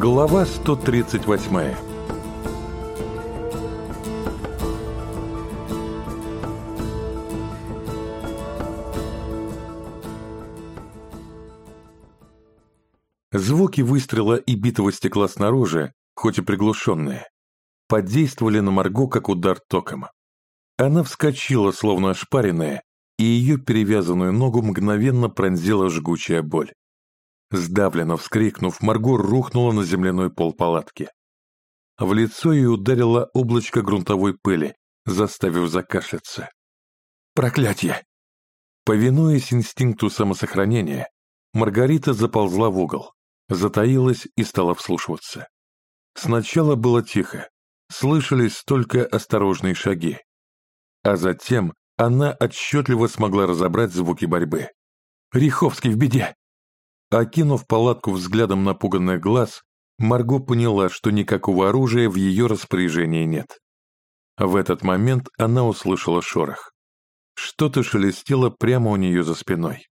Глава 138 Звуки выстрела и битого стекла снаружи, хоть и приглушенные, подействовали на Марго как удар током. Она вскочила, словно ошпаренная, и ее перевязанную ногу мгновенно пронзила жгучая боль. Сдавленно вскрикнув, Марго рухнула на земляной пол палатки. В лицо ей ударило облачко грунтовой пыли, заставив закашляться. «Проклятье!» Повинуясь инстинкту самосохранения, Маргарита заползла в угол, затаилась и стала вслушиваться. Сначала было тихо, слышались только осторожные шаги. А затем она отчетливо смогла разобрать звуки борьбы. «Риховский в беде!» Окинув палатку взглядом напуганных глаз, Марго поняла, что никакого оружия в ее распоряжении нет. В этот момент она услышала шорох. Что-то шелестело прямо у нее за спиной.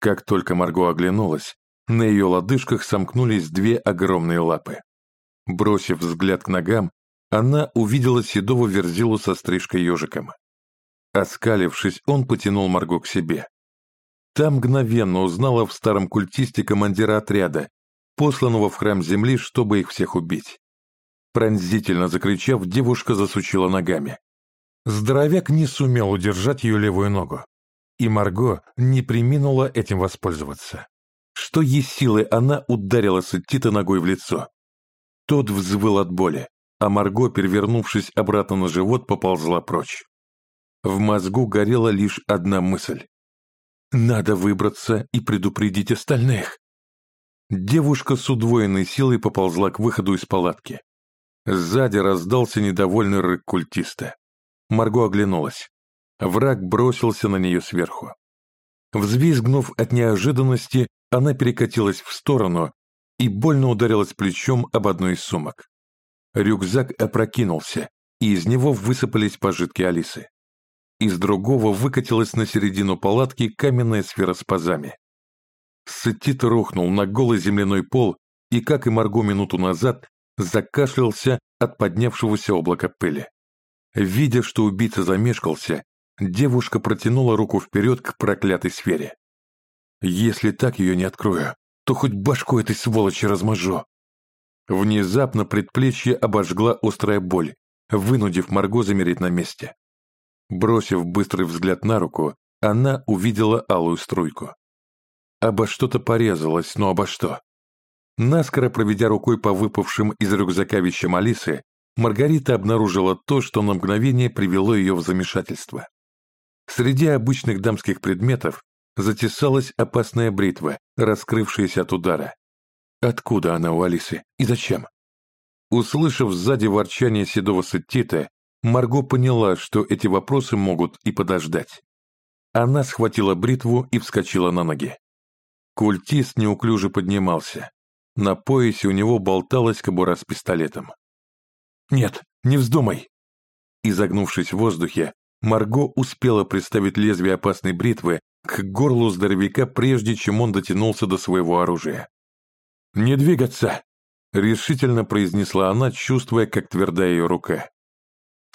Как только Марго оглянулась, на ее лодыжках сомкнулись две огромные лапы. Бросив взгляд к ногам, она увидела седого верзилу со стрижкой ежиком. Оскалившись, он потянул Марго к себе. Та мгновенно узнала в старом культисте командира отряда, посланного в храм земли, чтобы их всех убить. Пронзительно закричав, девушка засучила ногами. Здоровяк не сумел удержать ее левую ногу, и Марго не приминула этим воспользоваться. Что есть силы, она ударила Сеттита ногой в лицо. Тот взвыл от боли, а Марго, перевернувшись обратно на живот, поползла прочь. В мозгу горела лишь одна мысль. Надо выбраться и предупредить остальных. Девушка с удвоенной силой поползла к выходу из палатки. Сзади раздался недовольный рык культиста. Марго оглянулась. Враг бросился на нее сверху. Взвизгнув от неожиданности, она перекатилась в сторону и больно ударилась плечом об одну из сумок. Рюкзак опрокинулся, и из него высыпались пожитки Алисы. Из другого выкатилась на середину палатки каменная сфера с пазами. Сетит рухнул на голый земляной пол и, как и Марго минуту назад, закашлялся от поднявшегося облака пыли. Видя, что убийца замешкался, девушка протянула руку вперед к проклятой сфере. «Если так ее не открою, то хоть башку этой сволочи размажу». Внезапно предплечье обожгла острая боль, вынудив Марго замереть на месте. Бросив быстрый взгляд на руку, она увидела алую струйку. Обо что-то порезалось, но обо что? Наскоро проведя рукой по выпавшим из рюкзака вещам Алисы, Маргарита обнаружила то, что на мгновение привело ее в замешательство. Среди обычных дамских предметов затесалась опасная бритва, раскрывшаяся от удара. Откуда она у Алисы и зачем? Услышав сзади ворчание седого сеттита, Марго поняла, что эти вопросы могут и подождать. Она схватила бритву и вскочила на ноги. Культист неуклюже поднимался. На поясе у него болталась кобура с пистолетом. «Нет, не вздумай!» Изогнувшись в воздухе, Марго успела представить лезвие опасной бритвы к горлу здоровяка, прежде чем он дотянулся до своего оружия. «Не двигаться!» — решительно произнесла она, чувствуя, как тверда ее рука.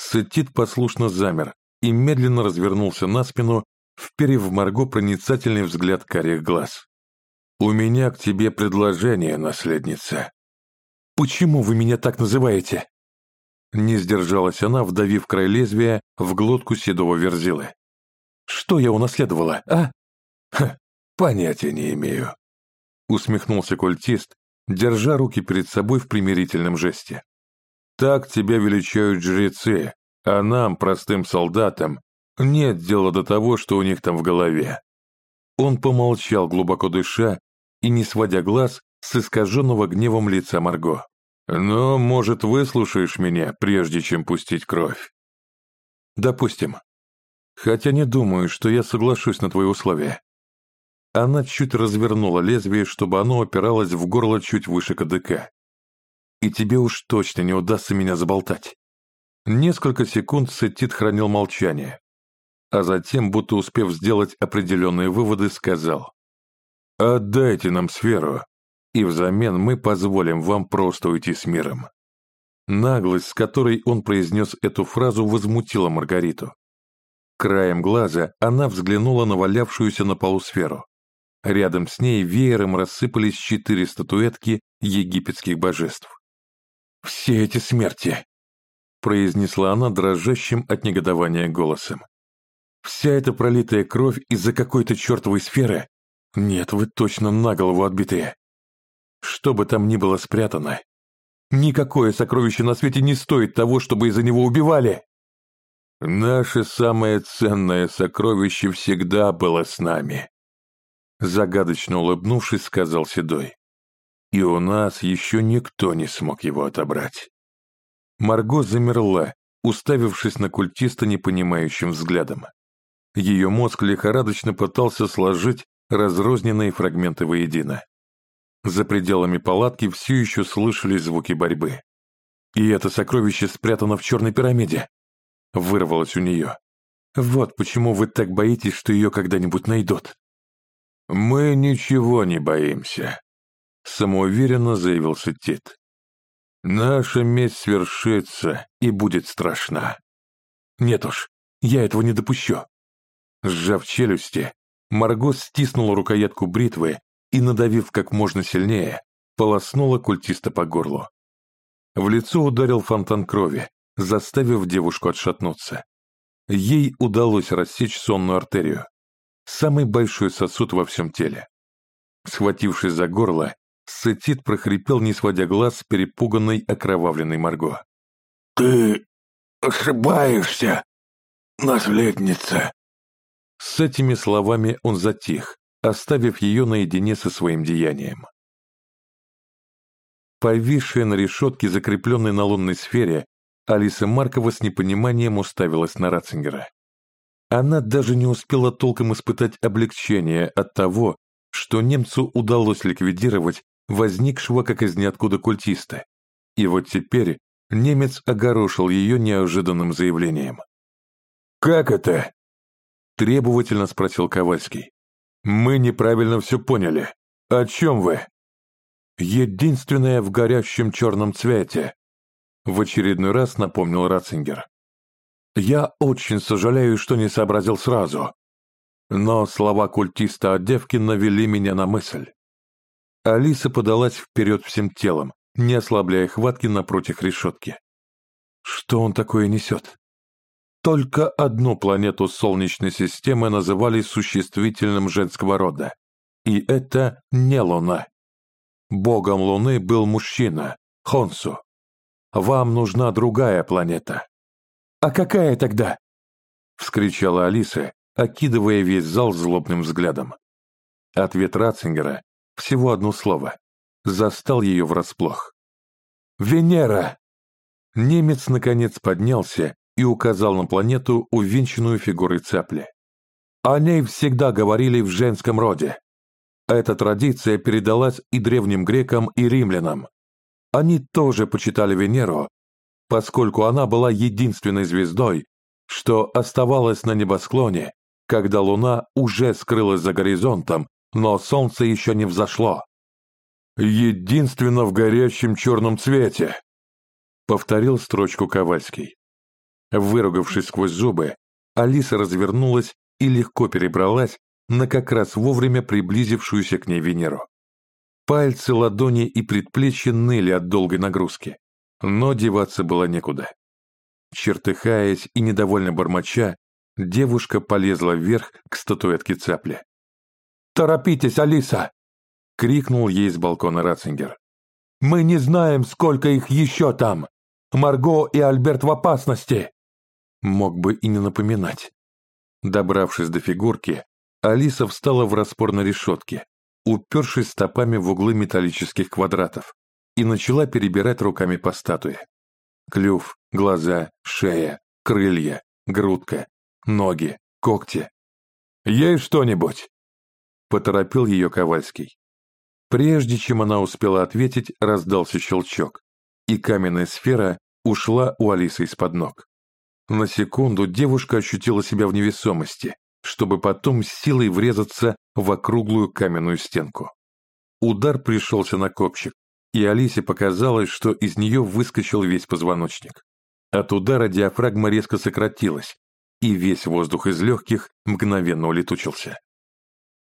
Сетит послушно замер и медленно развернулся на спину, вперев в Марго проницательный взгляд карих глаз. «У меня к тебе предложение, наследница». «Почему вы меня так называете?» Не сдержалась она, вдавив край лезвия в глотку седого верзилы. «Что я унаследовала, а?» «Ха, понятия не имею», — усмехнулся культист, держа руки перед собой в примирительном жесте. Так тебя величают жрецы, а нам, простым солдатам, нет дела до того, что у них там в голове». Он помолчал, глубоко дыша, и не сводя глаз с искаженного гневом лица Марго. «Но, может, выслушаешь меня, прежде чем пустить кровь?» «Допустим. Хотя не думаю, что я соглашусь на твои условия». Она чуть развернула лезвие, чтобы оно опиралось в горло чуть выше КДК и тебе уж точно не удастся меня заболтать». Несколько секунд Сеттит хранил молчание, а затем, будто успев сделать определенные выводы, сказал «Отдайте нам сферу, и взамен мы позволим вам просто уйти с миром». Наглость, с которой он произнес эту фразу, возмутила Маргариту. Краем глаза она взглянула на валявшуюся на полу сферу. Рядом с ней веером рассыпались четыре статуэтки египетских божеств. «Все эти смерти!» — произнесла она дрожащим от негодования голосом. «Вся эта пролитая кровь из-за какой-то чертовой сферы? Нет, вы точно на голову отбитые. Что бы там ни было спрятано, никакое сокровище на свете не стоит того, чтобы из-за него убивали!» «Наше самое ценное сокровище всегда было с нами», Загадочно улыбнувшись, сказал Седой. И у нас еще никто не смог его отобрать. Марго замерла, уставившись на культиста непонимающим взглядом. Ее мозг лихорадочно пытался сложить разрозненные фрагменты воедино. За пределами палатки все еще слышались звуки борьбы. «И это сокровище спрятано в черной пирамиде!» Вырвалось у нее. «Вот почему вы так боитесь, что ее когда-нибудь найдут!» «Мы ничего не боимся», — самоуверенно заявился Тит. «Наша месть свершится и будет страшна». «Нет уж, я этого не допущу». Сжав челюсти, Марго стиснула рукоятку бритвы и, надавив как можно сильнее, полоснула культиста по горлу. В лицо ударил фонтан крови, заставив девушку отшатнуться. Ей удалось рассечь сонную артерию самый большой сосуд во всем теле. Схватившись за горло, Сетит прохрипел, не сводя глаз с перепуганной окровавленной Марго. «Ты ошибаешься, наследница!» С этими словами он затих, оставив ее наедине со своим деянием. Повисшая на решетке, закрепленной на лунной сфере, Алиса Маркова с непониманием уставилась на Ратцингера. Она даже не успела толком испытать облегчение от того, что немцу удалось ликвидировать возникшего как из ниоткуда культиста. И вот теперь немец огорошил ее неожиданным заявлением. «Как это?» – требовательно спросил Ковальский. «Мы неправильно все поняли. О чем вы?» «Единственное в горящем черном цвете», – в очередной раз напомнил Ратцингер. Я очень сожалею, что не сообразил сразу. Но слова культиста о девке навели меня на мысль. Алиса подалась вперед всем телом, не ослабляя хватки напротив решетки. Что он такое несет? Только одну планету Солнечной системы называли существительным женского рода. И это не Луна. Богом Луны был мужчина, Хонсу. Вам нужна другая планета. «А какая тогда?» — вскричала Алиса, окидывая весь зал злобным взглядом. Ответ Ратцингера, всего одно слово, застал ее врасплох. «Венера!» Немец наконец поднялся и указал на планету, увенчанную фигурой цапли. О ней всегда говорили в женском роде. Эта традиция передалась и древним грекам, и римлянам. Они тоже почитали Венеру поскольку она была единственной звездой, что оставалась на небосклоне, когда луна уже скрылась за горизонтом, но солнце еще не взошло. «Единственно в горячем черном цвете», — повторил строчку Ковальский. Выругавшись сквозь зубы, Алиса развернулась и легко перебралась на как раз вовремя приблизившуюся к ней Венеру. Пальцы, ладони и предплечья ныли от долгой нагрузки. Но деваться было некуда. Чертыхаясь и недовольно бормоча, девушка полезла вверх к статуэтке цапли. «Торопитесь, Алиса!» — крикнул ей с балкона Ратцингер. «Мы не знаем, сколько их еще там! Марго и Альберт в опасности!» Мог бы и не напоминать. Добравшись до фигурки, Алиса встала в распор на решетке, упершись стопами в углы металлических квадратов, и начала перебирать руками по статуе. Клюв, глаза, шея, крылья, грудка, ноги, когти. «Ей что-нибудь!» — поторопил ее Ковальский. Прежде чем она успела ответить, раздался щелчок, и каменная сфера ушла у Алисы из-под ног. На секунду девушка ощутила себя в невесомости, чтобы потом с силой врезаться в округлую каменную стенку. удар пришелся на копчик, и Алисе показалось, что из нее выскочил весь позвоночник. От удара диафрагма резко сократилась, и весь воздух из легких мгновенно улетучился.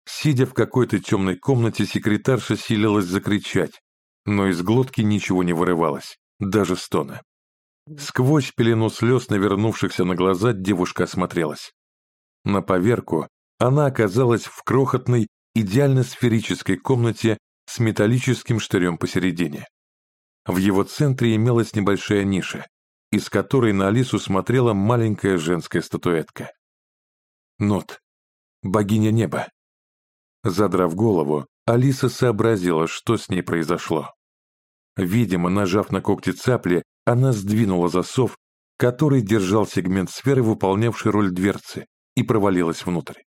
Сидя в какой-то темной комнате, секретарша силилась закричать, но из глотки ничего не вырывалось, даже стона. Сквозь пелену слез, навернувшихся на глаза, девушка осмотрелась. На поверку она оказалась в крохотной, идеально сферической комнате с металлическим штырем посередине. В его центре имелась небольшая ниша, из которой на Алису смотрела маленькая женская статуэтка. Нот. Богиня неба. Задрав голову, Алиса сообразила, что с ней произошло. Видимо, нажав на когти цапли, она сдвинула засов, который держал сегмент сферы, выполнявший роль дверцы, и провалилась внутрь.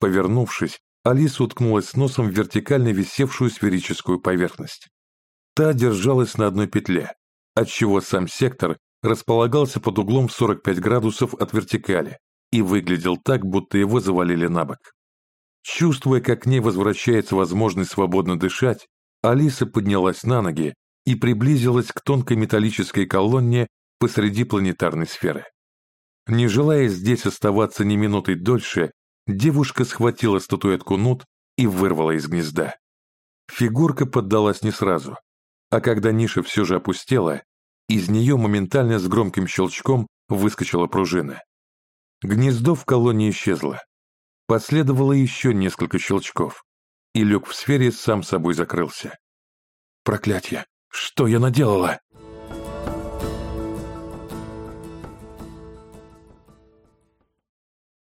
Повернувшись, Алиса уткнулась носом в вертикально висевшую сферическую поверхность. Та держалась на одной петле, отчего сам сектор располагался под углом в 45 градусов от вертикали и выглядел так, будто его завалили на бок. Чувствуя, как к ней возвращается возможность свободно дышать, Алиса поднялась на ноги и приблизилась к тонкой металлической колонне посреди планетарной сферы. Не желая здесь оставаться ни минутой дольше, девушка схватила статуэтку Нут и вырвала из гнезда. Фигурка поддалась не сразу, а когда ниша все же опустела, из нее моментально с громким щелчком выскочила пружина. Гнездо в колонне исчезло, Последовало еще несколько щелчков, и люк в сфере сам собой закрылся. «Проклятье! Что я наделала?»